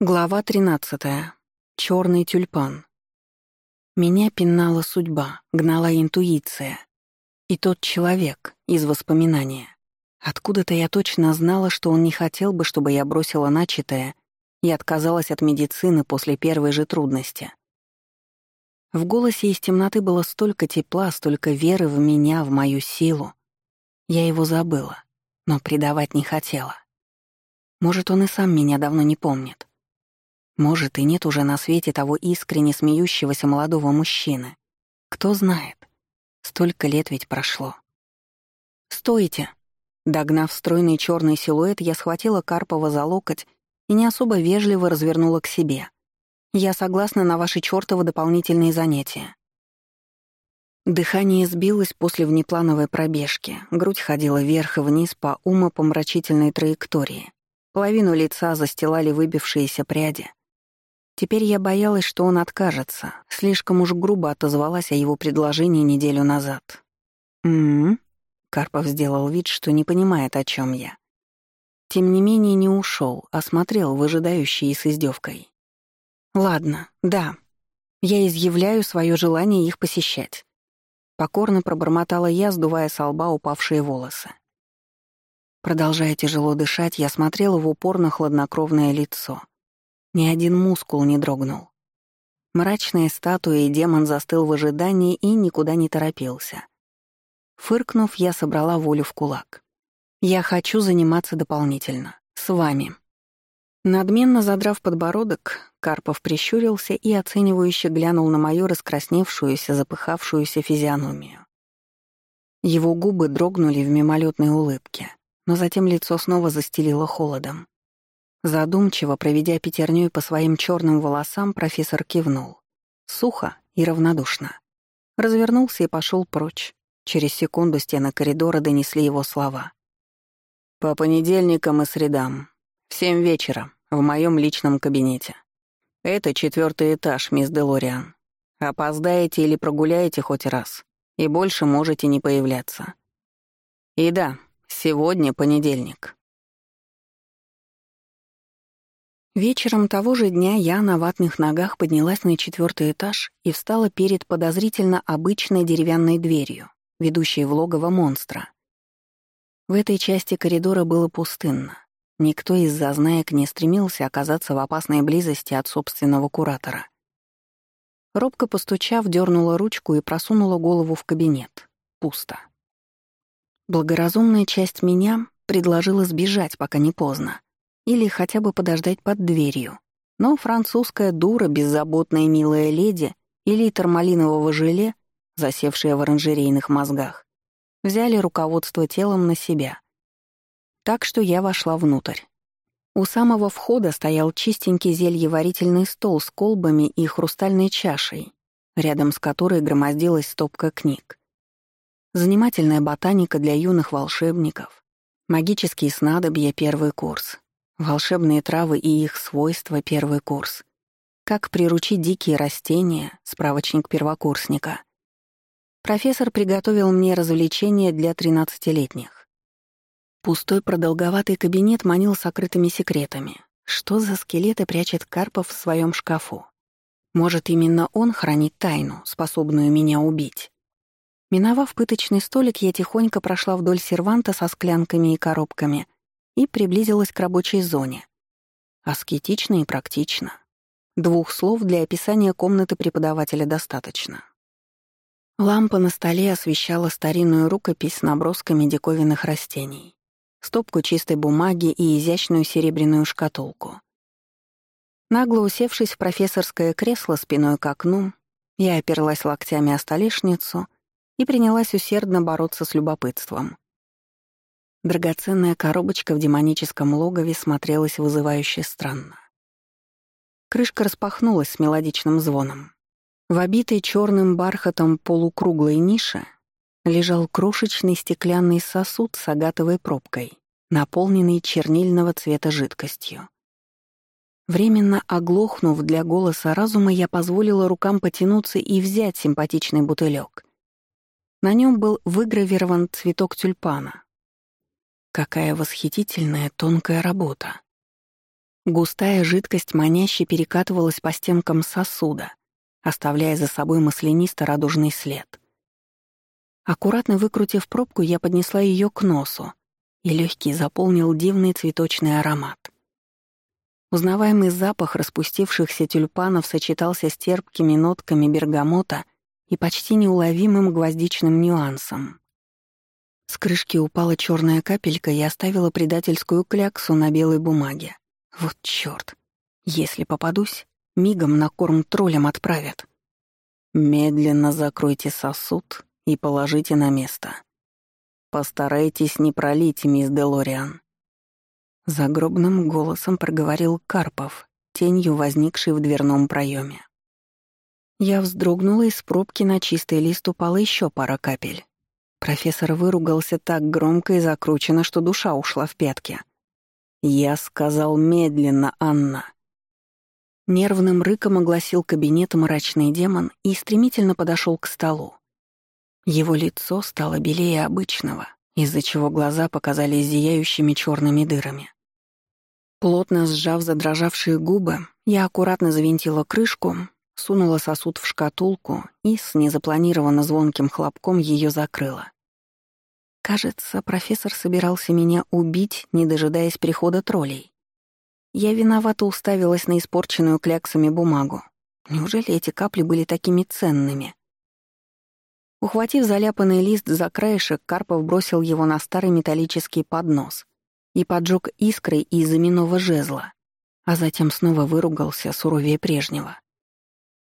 Глава 13. Чёрный тюльпан. Меня пинала судьба, гнала интуиция. И тот человек из воспоминания. Откуда-то я точно знала, что он не хотел бы, чтобы я бросила начатое и отказалась от медицины после первой же трудности. В голосе из темноты было столько тепла, столько веры в меня, в мою силу. Я его забыла, но предавать не хотела. Может, он и сам меня давно не помнит. Может, и нет уже на свете того искренне смеющегося молодого мужчины. Кто знает. Столько лет ведь прошло. «Стойте!» Догнав стройный черный силуэт, я схватила Карпова за локоть и не особо вежливо развернула к себе. «Я согласна на ваши чёртовы дополнительные занятия». Дыхание сбилось после внеплановой пробежки, грудь ходила вверх и вниз по умопомрачительной траектории. Половину лица застилали выбившиеся пряди, Теперь я боялась, что он откажется. Слишком уж грубо отозвалась о его предложении неделю назад. «М-м-м», Карпов сделал вид, что не понимает, о чем я. Тем не менее не ушел, а смотрел, выжидающий и с издевкой. «Ладно, да. Я изъявляю свое желание их посещать». Покорно пробормотала я, сдувая с лба упавшие волосы. Продолжая тяжело дышать, я смотрела в упор на хладнокровное лицо — ни один мускул не дрогнул. Мрачная статуя и демон застыл в ожидании и никуда не торопился. Фыркнув, я собрала волю в кулак. «Я хочу заниматься дополнительно. С вами». Надменно задрав подбородок, Карпов прищурился и оценивающе глянул на мою раскрасневшуюся, запыхавшуюся физиономию. Его губы дрогнули в мимолетной улыбке, но затем лицо снова застелило холодом. Задумчиво проведя пятерней по своим черным волосам, профессор кивнул. Сухо и равнодушно. Развернулся и пошел прочь. Через секунду стены коридора донесли его слова. «По понедельникам и средам. В семь вечера. В моем личном кабинете. Это четвертый этаж, мисс Делориан. Опоздаете или прогуляете хоть раз, и больше можете не появляться. И да, сегодня понедельник». Вечером того же дня я на ватных ногах поднялась на четвертый этаж и встала перед подозрительно обычной деревянной дверью, ведущей в логово монстра. В этой части коридора было пустынно. Никто из зазнаек не стремился оказаться в опасной близости от собственного куратора. Робко постучав, дернула ручку и просунула голову в кабинет. Пусто. Благоразумная часть меня предложила сбежать, пока не поздно. Или хотя бы подождать под дверью. Но французская дура, беззаботная милая леди и литр малинового желе, засевшая в оранжерейных мозгах, взяли руководство телом на себя. Так что я вошла внутрь. У самого входа стоял чистенький зельеварительный стол с колбами и хрустальной чашей, рядом с которой громоздилась стопка книг. Занимательная ботаника для юных волшебников, магические снадобья первый курс, Волшебные травы и их свойства — первый курс. Как приручить дикие растения — справочник первокурсника. Профессор приготовил мне развлечения для тринадцатилетних. Пустой продолговатый кабинет манил сокрытыми секретами. Что за скелеты прячет Карпов в своем шкафу? Может, именно он хранит тайну, способную меня убить? Миновав пыточный столик, я тихонько прошла вдоль серванта со склянками и коробками — и приблизилась к рабочей зоне. Аскетично и практично. Двух слов для описания комнаты преподавателя достаточно. Лампа на столе освещала старинную рукопись с набросками диковинных растений, стопку чистой бумаги и изящную серебряную шкатулку. Нагло усевшись в профессорское кресло спиной к окну, я оперлась локтями о столешницу и принялась усердно бороться с любопытством. Драгоценная коробочка в демоническом логове смотрелась вызывающе странно. Крышка распахнулась с мелодичным звоном. В обитой черным бархатом полукруглой нише лежал крошечный стеклянный сосуд с агатовой пробкой, наполненный чернильного цвета жидкостью. Временно оглохнув для голоса разума, я позволила рукам потянуться и взять симпатичный бутылек. На нем был выгравирован цветок тюльпана, Какая восхитительная тонкая работа. Густая жидкость маняще перекатывалась по стенкам сосуда, оставляя за собой маслянисто-радужный след. Аккуратно выкрутив пробку, я поднесла ее к носу, и легкий заполнил дивный цветочный аромат. Узнаваемый запах распустившихся тюльпанов сочетался с терпкими нотками бергамота и почти неуловимым гвоздичным нюансом. С крышки упала черная капелька и оставила предательскую кляксу на белой бумаге. Вот чёрт. Если попадусь, мигом на корм троллям отправят. Медленно закройте сосуд и положите на место. Постарайтесь не пролить, мисс Делориан. Загробным голосом проговорил Карпов, тенью возникший в дверном проеме. Я вздрогнула, из пробки на чистый лист упала еще пара капель. Профессор выругался так громко и закручено, что душа ушла в пятки. «Я сказал медленно, Анна». Нервным рыком огласил кабинет мрачный демон и стремительно подошел к столу. Его лицо стало белее обычного, из-за чего глаза показались зияющими черными дырами. Плотно сжав задрожавшие губы, я аккуратно завинтила крышку, сунула сосуд в шкатулку и с незапланированно звонким хлопком ее закрыла. Кажется, профессор собирался меня убить, не дожидаясь прихода троллей. Я виновато уставилась на испорченную кляксами бумагу. Неужели эти капли были такими ценными? Ухватив заляпанный лист за краешек, Карпов бросил его на старый металлический поднос и поджег искрой из именного жезла, а затем снова выругался суровее прежнего.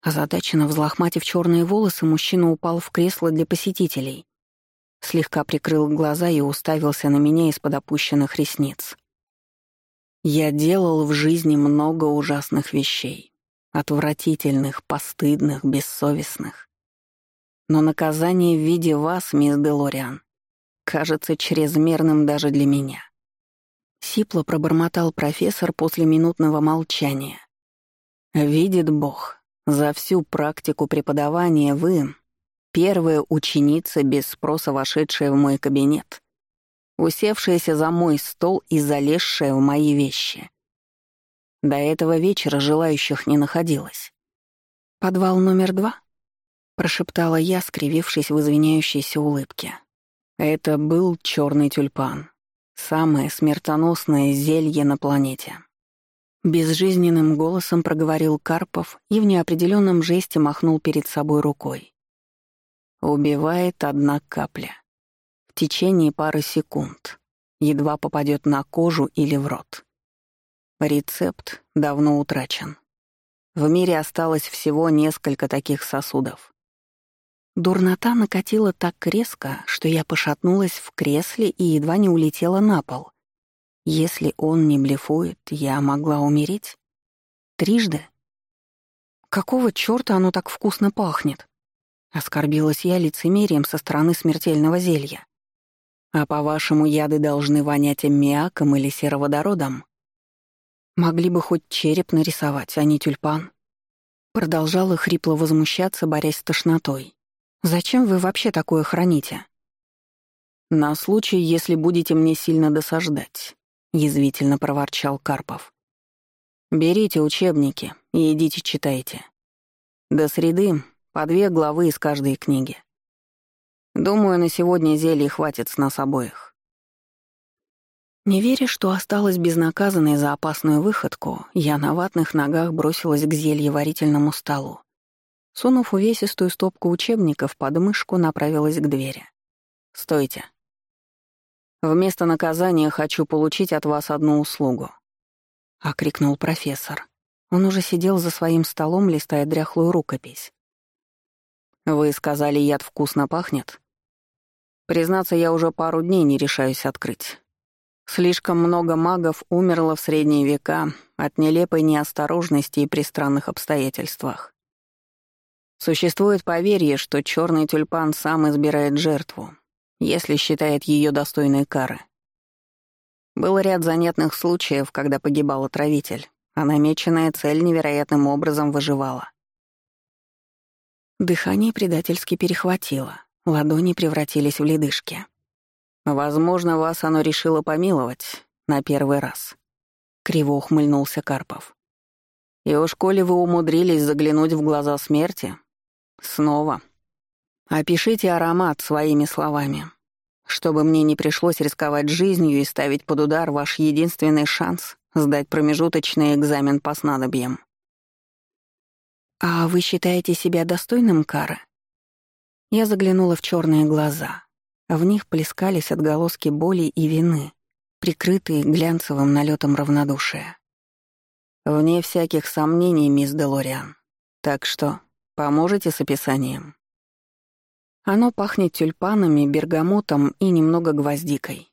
Озадаченно взлохматив черные волосы, мужчина упал в кресло для посетителей слегка прикрыл глаза и уставился на меня из-под опущенных ресниц. Я делал в жизни много ужасных вещей. Отвратительных, постыдных, бессовестных. Но наказание в виде вас, мисс Делориан, кажется чрезмерным даже для меня. Сипло пробормотал профессор после минутного молчания. «Видит Бог, за всю практику преподавания вы, Первая ученица, без спроса вошедшая в мой кабинет, усевшаяся за мой стол и залезшая в мои вещи. До этого вечера желающих не находилось. «Подвал номер два?» — прошептала я, скривившись в извиняющейся улыбке. Это был черный тюльпан. Самое смертоносное зелье на планете. Безжизненным голосом проговорил Карпов и в неопределенном жесте махнул перед собой рукой. Убивает одна капля. В течение пары секунд. Едва попадет на кожу или в рот. Рецепт давно утрачен. В мире осталось всего несколько таких сосудов. Дурнота накатила так резко, что я пошатнулась в кресле и едва не улетела на пол. Если он не блефует, я могла умереть? Трижды? Какого чёрта оно так вкусно пахнет? Оскорбилась я лицемерием со стороны смертельного зелья. А по-вашему, яды должны вонять аммиаком или сероводородом? Могли бы хоть череп нарисовать, а не тюльпан. Продолжала хрипло возмущаться, борясь с тошнотой. «Зачем вы вообще такое храните?» «На случай, если будете мне сильно досаждать», — язвительно проворчал Карпов. «Берите учебники и идите читайте. До среды по две главы из каждой книги. Думаю, на сегодня зелий хватит с нас обоих. Не веря, что осталась безнаказанной за опасную выходку, я на ватных ногах бросилась к зельеварительному столу. Сунув увесистую стопку учебников под мышку, направилась к двери. «Стойте. Вместо наказания хочу получить от вас одну услугу», — окрикнул профессор. Он уже сидел за своим столом, листая дряхлую рукопись. «Вы сказали, яд вкусно пахнет?» «Признаться, я уже пару дней не решаюсь открыть. Слишком много магов умерло в средние века от нелепой неосторожности и при странных обстоятельствах. Существует поверье, что черный тюльпан сам избирает жертву, если считает ее достойной кары. Был ряд занятных случаев, когда погибал отравитель, а намеченная цель невероятным образом выживала. Дыхание предательски перехватило, ладони превратились в ледышки. «Возможно, вас оно решило помиловать на первый раз», криво ухмыльнулся Карпов. «И уж коли вы умудрились заглянуть в глаза смерти, снова. Опишите аромат своими словами, чтобы мне не пришлось рисковать жизнью и ставить под удар ваш единственный шанс сдать промежуточный экзамен по снадобьям». «А вы считаете себя достойным Кара?» Я заглянула в черные глаза. В них плескались отголоски боли и вины, прикрытые глянцевым налетом равнодушия. «Вне всяких сомнений, мисс Делориан. Так что, поможете с описанием?» Оно пахнет тюльпанами, бергамотом и немного гвоздикой.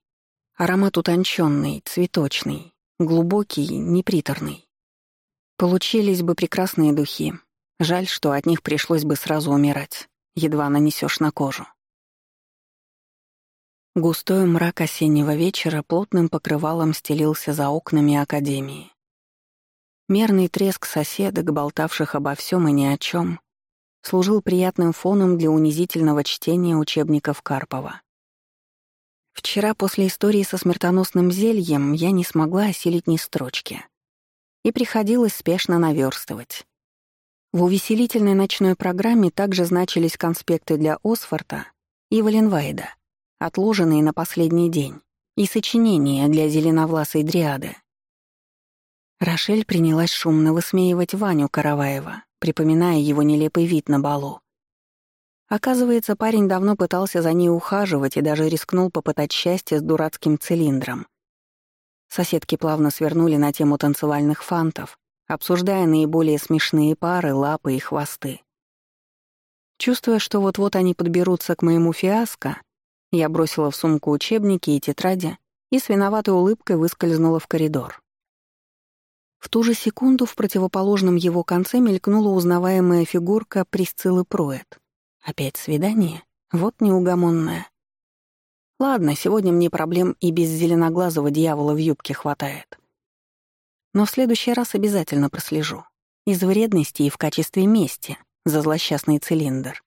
Аромат утонченный, цветочный, глубокий, неприторный. Получились бы прекрасные духи. Жаль, что от них пришлось бы сразу умирать едва нанесешь на кожу. Густой мрак осеннего вечера плотным покрывалом стелился за окнами Академии. Мерный треск соседок, болтавших обо всем и ни о чем, служил приятным фоном для унизительного чтения учебников Карпова. Вчера после истории со смертоносным зельем я не смогла осилить ни строчки. И приходилось спешно наверстывать. В увеселительной ночной программе также значились конспекты для Осфорта и Валенвайда, отложенные на последний день, и сочинения для зеленовласой дриады. Рошель принялась шумно высмеивать Ваню Караваева, припоминая его нелепый вид на балу. Оказывается, парень давно пытался за ней ухаживать и даже рискнул попытать счастье с дурацким цилиндром. Соседки плавно свернули на тему танцевальных фантов, обсуждая наиболее смешные пары, лапы и хвосты. Чувствуя, что вот-вот они подберутся к моему фиаско, я бросила в сумку учебники и тетради и с виноватой улыбкой выскользнула в коридор. В ту же секунду в противоположном его конце мелькнула узнаваемая фигурка Присциллы Проэт. Опять свидание? Вот неугомонная. Ладно, сегодня мне проблем и без зеленоглазого дьявола в юбке хватает. Но в следующий раз обязательно прослежу. Из вредности и в качестве мести за злосчастный цилиндр.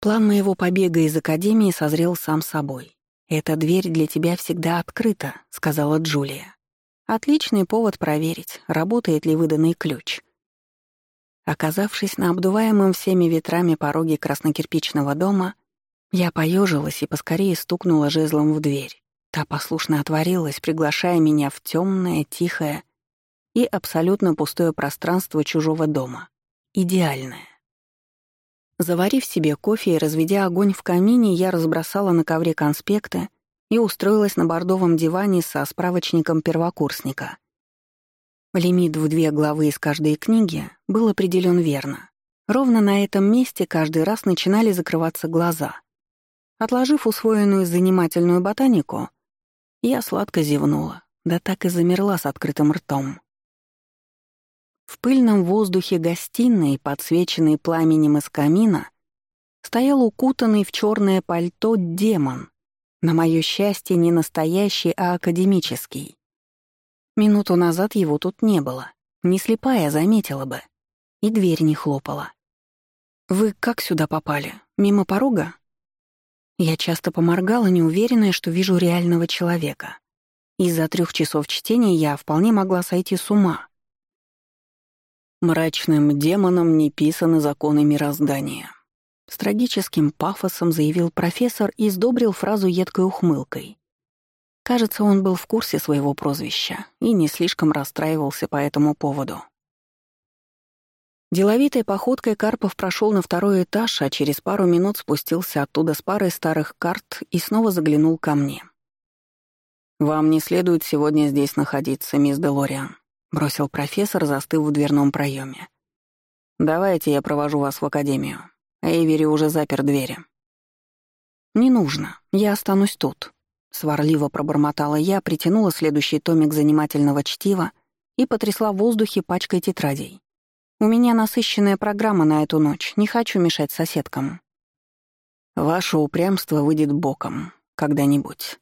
План моего побега из Академии созрел сам собой. «Эта дверь для тебя всегда открыта», — сказала Джулия. «Отличный повод проверить, работает ли выданный ключ». Оказавшись на обдуваемом всеми ветрами пороге краснокирпичного дома, я поежилась и поскорее стукнула жезлом в дверь. Та послушно отворилась, приглашая меня в темное, тихое и абсолютно пустое пространство чужого дома. Идеальное. Заварив себе кофе и разведя огонь в камине, я разбросала на ковре конспекты и устроилась на бордовом диване со справочником первокурсника. Лимит в две главы из каждой книги был определен верно. Ровно на этом месте каждый раз начинали закрываться глаза. Отложив усвоенную занимательную ботанику, я сладко зевнула, да так и замерла с открытым ртом. В пыльном воздухе гостиной, подсвеченной пламенем из камина, стоял укутанный в черное пальто демон. На мое счастье, не настоящий, а академический. Минуту назад его тут не было. Не слепая заметила бы. И дверь не хлопала. «Вы как сюда попали? Мимо порога?» Я часто поморгала, неуверенная, что вижу реального человека. Из-за трех часов чтения я вполне могла сойти с ума. Мрачным демоном не писаны законы мироздания. С трагическим пафосом заявил профессор и сдобрил фразу едкой ухмылкой. Кажется, он был в курсе своего прозвища и не слишком расстраивался по этому поводу. Деловитой походкой Карпов прошел на второй этаж, а через пару минут спустился оттуда с парой старых карт и снова заглянул ко мне. «Вам не следует сегодня здесь находиться, мисс Делориан», — бросил профессор, застыв в дверном проеме. «Давайте я провожу вас в академию. Эйвери уже запер двери». «Не нужно, я останусь тут», — сварливо пробормотала я, притянула следующий томик занимательного чтива и потрясла в воздухе пачкой тетрадей. У меня насыщенная программа на эту ночь, не хочу мешать соседкам. Ваше упрямство выйдет боком когда-нибудь.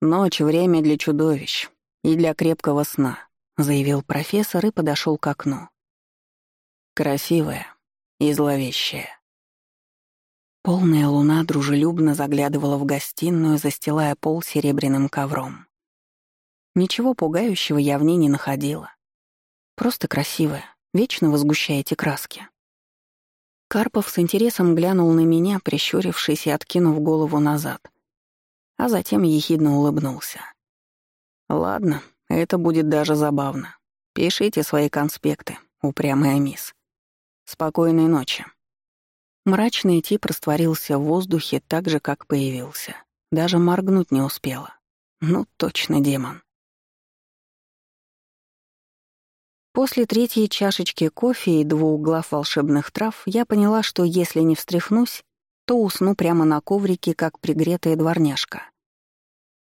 Ночь — время для чудовищ и для крепкого сна, заявил профессор и подошел к окну. Красивая и зловещая. Полная луна дружелюбно заглядывала в гостиную, застилая пол серебряным ковром. Ничего пугающего я в ней не находила. Просто красивая, вечно возгущаете краски. Карпов с интересом глянул на меня, прищурившись и откинув голову назад. А затем ехидно улыбнулся. «Ладно, это будет даже забавно. Пишите свои конспекты, упрямая мисс. Спокойной ночи». Мрачный тип растворился в воздухе так же, как появился. Даже моргнуть не успела. Ну, точно демон. После третьей чашечки кофе и двух глав волшебных трав я поняла, что если не встряхнусь, то усну прямо на коврике, как пригретая дворняжка.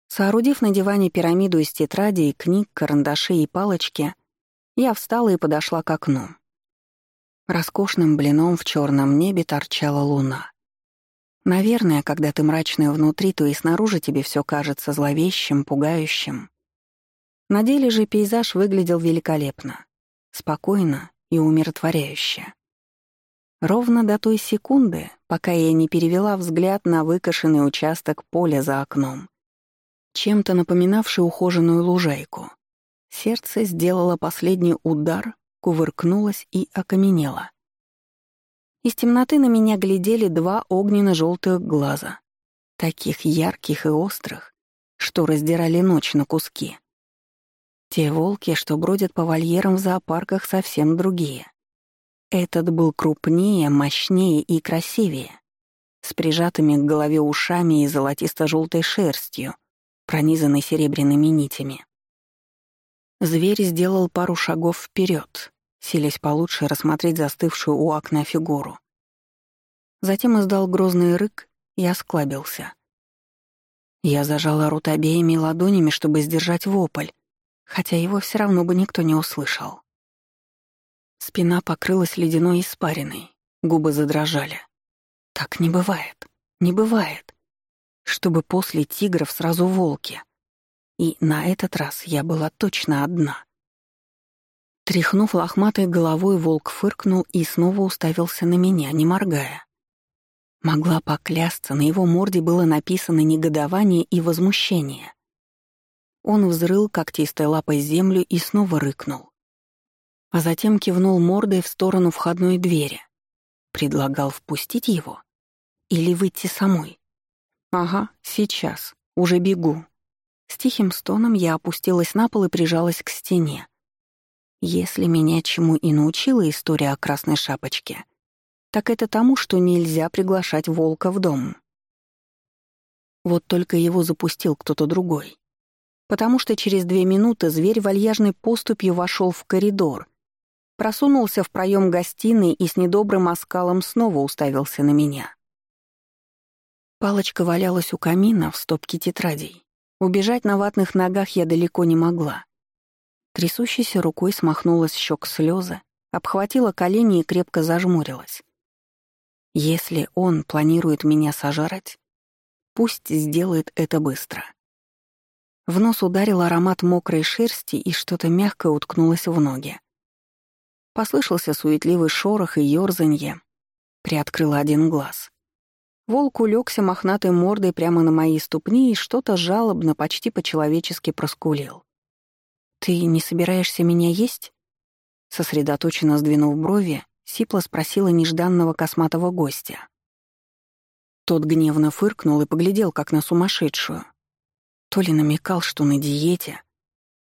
Соорудив на диване пирамиду из тетрадей, книг, карандашей и палочки, я встала и подошла к окну. Роскошным блином в черном небе торчала луна. Наверное, когда ты мрачная внутри, то и снаружи тебе все кажется зловещим, пугающим. На деле же пейзаж выглядел великолепно, спокойно и умиротворяюще. Ровно до той секунды, пока я не перевела взгляд на выкошенный участок поля за окном, чем-то напоминавший ухоженную лужайку. Сердце сделало последний удар, кувыркнулось и окаменело. Из темноты на меня глядели два огненно-желтых глаза, таких ярких и острых, что раздирали ночь на куски. Те волки, что бродят по вольерам в зоопарках, совсем другие. Этот был крупнее, мощнее и красивее, с прижатыми к голове ушами и золотисто-желтой шерстью, пронизанной серебряными нитями. Зверь сделал пару шагов вперед, силясь получше рассмотреть застывшую у окна фигуру. Затем издал грозный рык и осклабился. Я зажала рот обеими ладонями, чтобы сдержать вопль, хотя его все равно бы никто не услышал. Спина покрылась ледяной испариной, губы задрожали. Так не бывает, не бывает. Чтобы после тигров сразу волки. И на этот раз я была точно одна. Тряхнув лохматой головой, волк фыркнул и снова уставился на меня, не моргая. Могла поклясться, на его морде было написано негодование и возмущение. Он взрыл когтистой лапой землю и снова рыкнул. А затем кивнул мордой в сторону входной двери. Предлагал впустить его? Или выйти самой? Ага, сейчас. Уже бегу. С тихим стоном я опустилась на пол и прижалась к стене. Если меня чему и научила история о красной шапочке, так это тому, что нельзя приглашать волка в дом. Вот только его запустил кто-то другой потому что через две минуты зверь вальяжной поступью вошел в коридор, просунулся в проем гостиной и с недобрым оскалом снова уставился на меня. Палочка валялась у камина в стопке тетрадей. Убежать на ватных ногах я далеко не могла. Трясущейся рукой смахнула с щек слезы, обхватила колени и крепко зажмурилась. Если он планирует меня сожрать, пусть сделает это быстро. В нос ударил аромат мокрой шерсти, и что-то мягкое уткнулось в ноги. Послышался суетливый шорох и ёрзанье. Приоткрыла один глаз. Волк улегся мохнатой мордой прямо на мои ступни и что-то жалобно, почти по-человечески проскулил. «Ты не собираешься меня есть?» Сосредоточенно сдвинув брови, Сипла спросила нежданного косматого гостя. Тот гневно фыркнул и поглядел, как на сумасшедшую. То ли намекал, что на диете,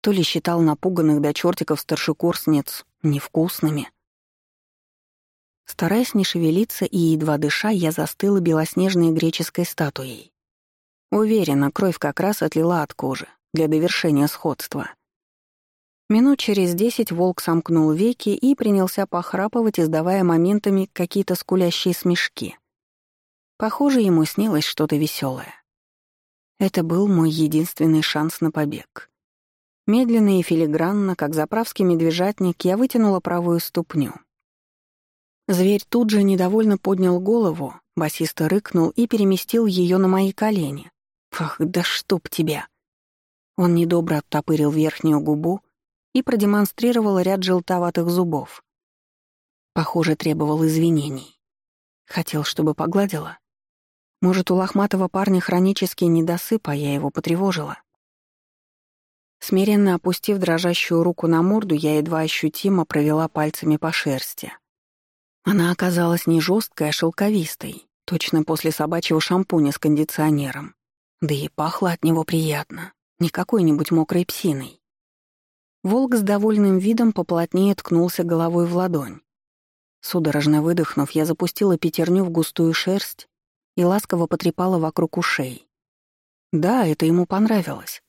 то ли считал напуганных до чертиков старшекурсниц невкусными. Стараясь не шевелиться и едва дыша, я застыла белоснежной греческой статуей. Уверена, кровь как раз отлила от кожи для довершения сходства. Минут через десять волк сомкнул веки и принялся похрапывать, издавая моментами какие-то скулящие смешки. Похоже, ему снилось что-то веселое. Это был мой единственный шанс на побег. Медленно и филигранно, как заправский медвежатник, я вытянула правую ступню. Зверь тут же недовольно поднял голову, басисто рыкнул и переместил ее на мои колени. «Ах, да чтоб тебя!» Он недобро оттопырил верхнюю губу и продемонстрировал ряд желтоватых зубов. Похоже, требовал извинений. Хотел, чтобы погладила. Может, у лохматого парня хронический недосып, а я его потревожила. Смиренно опустив дрожащую руку на морду, я едва ощутимо провела пальцами по шерсти. Она оказалась не жесткой, а шелковистой, точно после собачьего шампуня с кондиционером. Да и пахло от него приятно, не какой-нибудь мокрой псиной. Волк с довольным видом поплотнее ткнулся головой в ладонь. Судорожно выдохнув, я запустила пятерню в густую шерсть и ласково потрепала вокруг ушей. Да, это ему понравилось.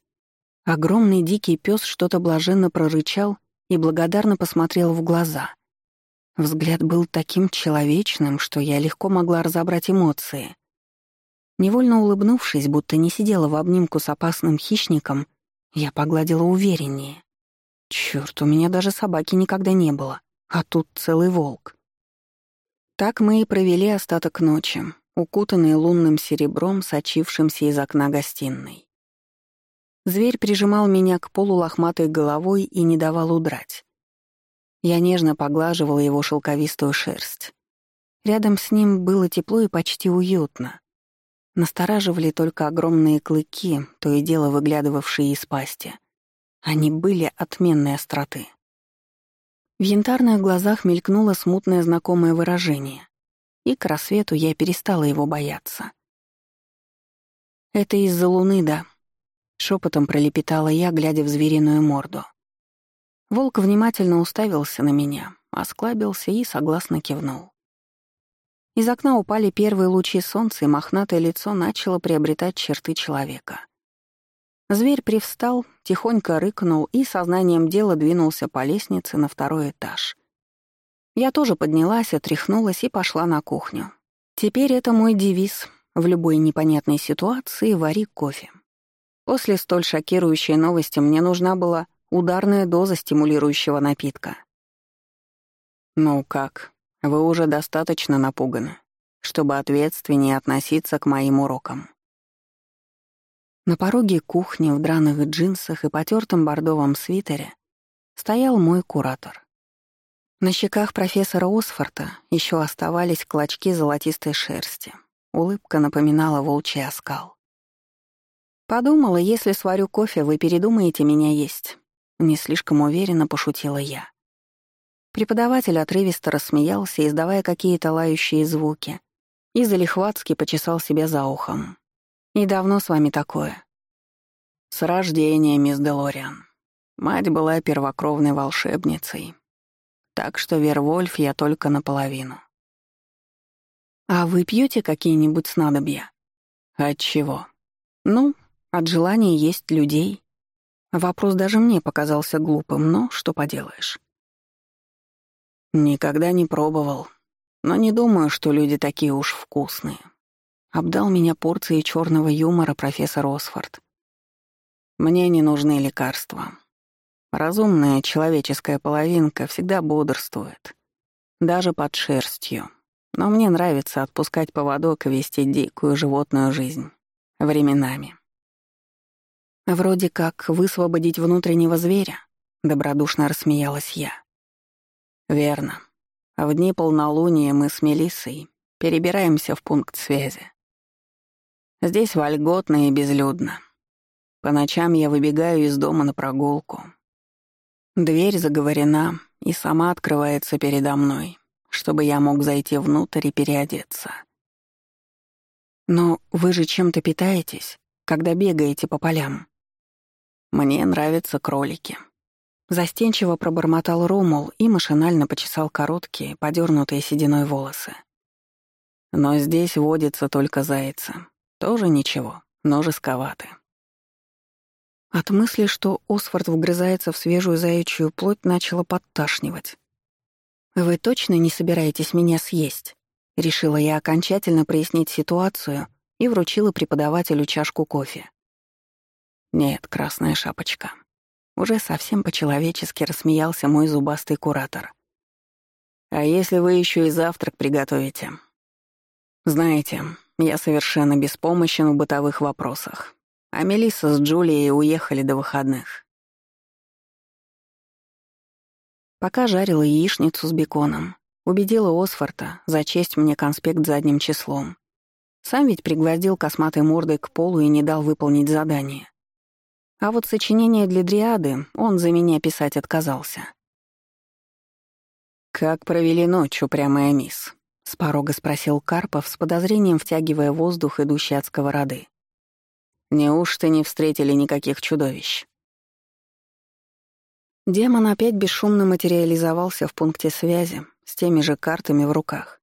Огромный дикий пес что-то блаженно прорычал и благодарно посмотрел в глаза. Взгляд был таким человечным, что я легко могла разобрать эмоции. Невольно улыбнувшись, будто не сидела в обнимку с опасным хищником, я погладила увереннее. Чёрт, у меня даже собаки никогда не было, а тут целый волк. Так мы и провели остаток ночи, укутанные лунным серебром, сочившимся из окна гостиной. Зверь прижимал меня к полу лохматой головой и не давал удрать. Я нежно поглаживала его шелковистую шерсть. Рядом с ним было тепло и почти уютно. Настораживали только огромные клыки, то и дело выглядывавшие из пасти — они были отменной остроты. В янтарных глазах мелькнуло смутное знакомое выражение, и к рассвету я перестала его бояться. «Это из-за луны, да», — шепотом пролепетала я, глядя в звериную морду. Волк внимательно уставился на меня, осклабился и согласно кивнул. Из окна упали первые лучи солнца, и мохнатое лицо начало приобретать черты человека — Зверь привстал, тихонько рыкнул и сознанием дела двинулся по лестнице на второй этаж. Я тоже поднялась, отряхнулась и пошла на кухню. Теперь это мой девиз. В любой непонятной ситуации вари кофе. После столь шокирующей новости мне нужна была ударная доза стимулирующего напитка. «Ну как, вы уже достаточно напуганы, чтобы ответственнее относиться к моим урокам?» На пороге кухни в драных джинсах и потертом бордовом свитере стоял мой куратор. На щеках профессора Осфорта еще оставались клочки золотистой шерсти. Улыбка напоминала волчий оскал. «Подумала, если сварю кофе, вы передумаете меня есть». Не слишком уверенно пошутила я. Преподаватель отрывисто рассмеялся, издавая какие-то лающие звуки, и залихватски почесал себя за ухом. «И давно с вами такое?» «С рождения, мисс Делориан. Мать была первокровной волшебницей. Так что Вервольф я только наполовину». «А вы пьете какие-нибудь снадобья?» «От чего?» «Ну, от желания есть людей». Вопрос даже мне показался глупым, но что поделаешь. Никогда не пробовал, но не думаю, что люди такие уж вкусные. Обдал меня порцией черного юмора профессор Осфорд. Мне не нужны лекарства. Разумная человеческая половинка всегда бодрствует, даже под шерстью. Но мне нравится отпускать поводок и вести дикую животную жизнь. Временами. Вроде как высвободить внутреннего зверя, добродушно рассмеялась я. Верно. В дни полнолуния мы с Мелиссой перебираемся в пункт связи. Здесь вольготно и безлюдно. По ночам я выбегаю из дома на прогулку. Дверь заговорена и сама открывается передо мной, чтобы я мог зайти внутрь и переодеться. Но вы же чем-то питаетесь, когда бегаете по полям. Мне нравятся кролики. Застенчиво пробормотал Ромул и машинально почесал короткие, подернутые сединой волосы. Но здесь водится только зайцы. Тоже ничего, но жестковаты. От мысли, что Осфорд вгрызается в свежую заячью плоть, начало подташнивать. «Вы точно не собираетесь меня съесть?» Решила я окончательно прояснить ситуацию и вручила преподавателю чашку кофе. «Нет, красная шапочка». Уже совсем по-человечески рассмеялся мой зубастый куратор. «А если вы еще и завтрак приготовите?» «Знаете, я совершенно беспомощен в бытовых вопросах, а Мелисса с Джулией уехали до выходных. Пока жарила яичницу с беконом, убедила Осфорта зачесть мне конспект задним числом. Сам ведь пригвоздил косматой мордой к полу и не дал выполнить задание. А вот сочинение для дриады он за меня писать отказался. «Как провели ночь, упрямая мисс?» — с порога спросил Карпов, с подозрением втягивая воздух, идущий от сковороды. «Неужто не встретили никаких чудовищ?» Демон опять бесшумно материализовался в пункте связи, с теми же картами в руках.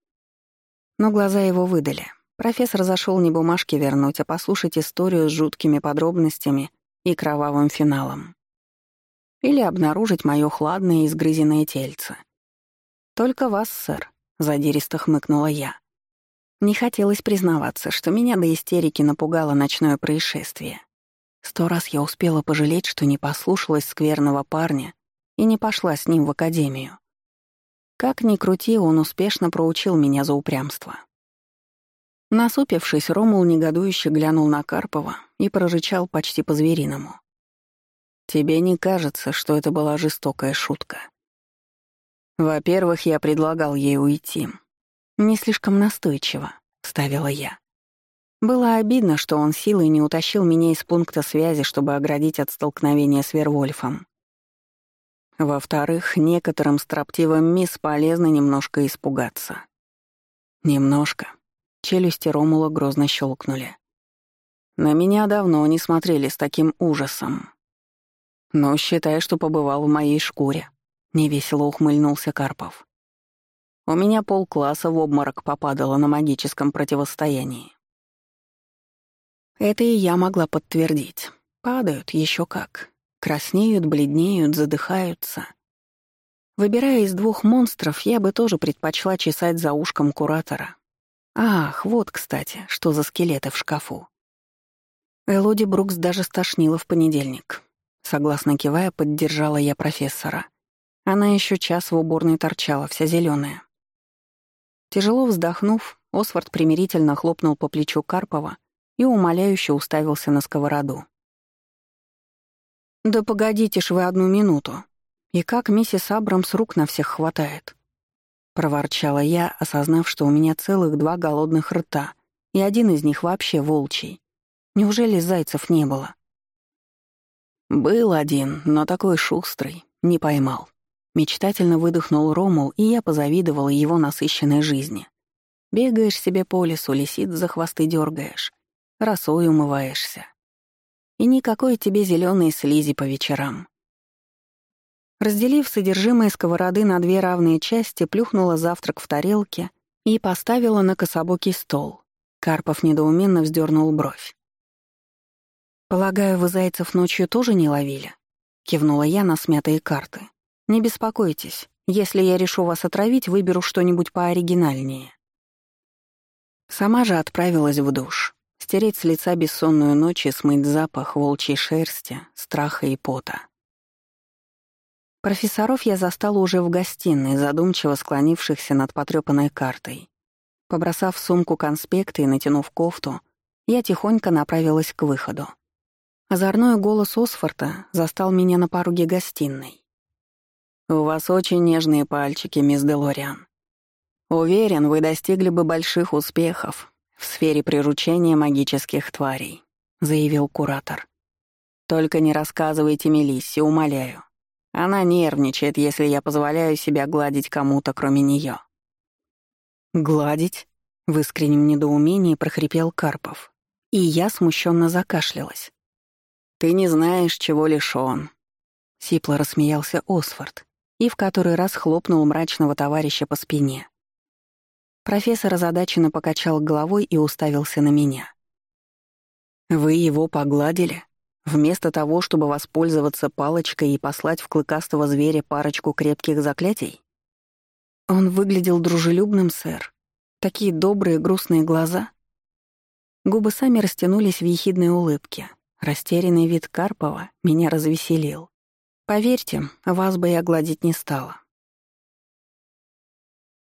Но глаза его выдали. Профессор зашел не бумажки вернуть, а послушать историю с жуткими подробностями и кровавым финалом. Или обнаружить моё хладное изгрызенное тельце. «Только вас, сэр», — задиристо хмыкнула я. Не хотелось признаваться, что меня до истерики напугало ночное происшествие. Сто раз я успела пожалеть, что не послушалась скверного парня и не пошла с ним в академию. Как ни крути, он успешно проучил меня за упрямство. Насупившись, Ромул негодующе глянул на Карпова и прорычал почти по-звериному. «Тебе не кажется, что это была жестокая шутка?» «Во-первых, я предлагал ей уйти. Не слишком настойчиво», — вставила я. Было обидно, что он силой не утащил меня из пункта связи, чтобы оградить от столкновения с Вервольфом. Во-вторых, некоторым строптивым мисс полезно немножко испугаться. Немножко. Челюсти Ромула грозно щелкнули. На меня давно не смотрели с таким ужасом. Но считай, что побывал в моей шкуре. Невесело ухмыльнулся Карпов. У меня полкласса в обморок попадало на магическом противостоянии. Это и я могла подтвердить. Падают еще как. Краснеют, бледнеют, задыхаются. Выбирая из двух монстров, я бы тоже предпочла чесать за ушком куратора. Ах, вот, кстати, что за скелеты в шкафу. Элоди Брукс даже стошнила в понедельник. Согласно кивая, поддержала я профессора. Она еще час в уборной торчала, вся зеленая. Тяжело вздохнув, Освард примирительно хлопнул по плечу Карпова и умоляюще уставился на сковороду. «Да погодите ж вы одну минуту. И как миссис Абрамс рук на всех хватает?» Проворчала я, осознав, что у меня целых два голодных рта, и один из них вообще волчий. Неужели зайцев не было? «Был один, но такой шустрый, не поймал». Мечтательно выдохнул Ромул, и я позавидовала его насыщенной жизни. Бегаешь себе по лесу, лисиц за хвосты дергаешь, росой умываешься. И никакой тебе зеленой слизи по вечерам. Разделив содержимое сковороды на две равные части, плюхнула завтрак в тарелке и поставила на кособокий стол. Карпов недоуменно вздернул бровь. «Полагаю, вы зайцев ночью тоже не ловили?» — кивнула я на смятые карты. «Не беспокойтесь. Если я решу вас отравить, выберу что-нибудь пооригинальнее». Сама же отправилась в душ. Стереть с лица бессонную ночь и смыть запах волчьей шерсти, страха и пота. Профессоров я застала уже в гостиной, задумчиво склонившихся над потрёпанной картой. Побросав в сумку конспекты и натянув кофту, я тихонько направилась к выходу. Озорной голос Осфорта застал меня на пороге гостиной. «У вас очень нежные пальчики, мисс Делориан. Уверен, вы достигли бы больших успехов, в сфере приручения магических тварей», — заявил куратор. «Только не рассказывайте Мелиссе, умоляю. Она нервничает, если я позволяю себя гладить кому-то, кроме нее. «Гладить?» — в искреннем недоумении прохрипел Карпов. И я смущенно закашлялась. «Ты не знаешь, чего лишён», — сипло рассмеялся Осфорд и в который раз хлопнул мрачного товарища по спине. Профессор озадаченно покачал головой и уставился на меня. «Вы его погладили? Вместо того, чтобы воспользоваться палочкой и послать в клыкастого зверя парочку крепких заклятий?» Он выглядел дружелюбным, сэр. Такие добрые грустные глаза. Губы сами растянулись в ехидной улыбке. Растерянный вид Карпова меня развеселил. Поверьте, вас бы я гладить не стала.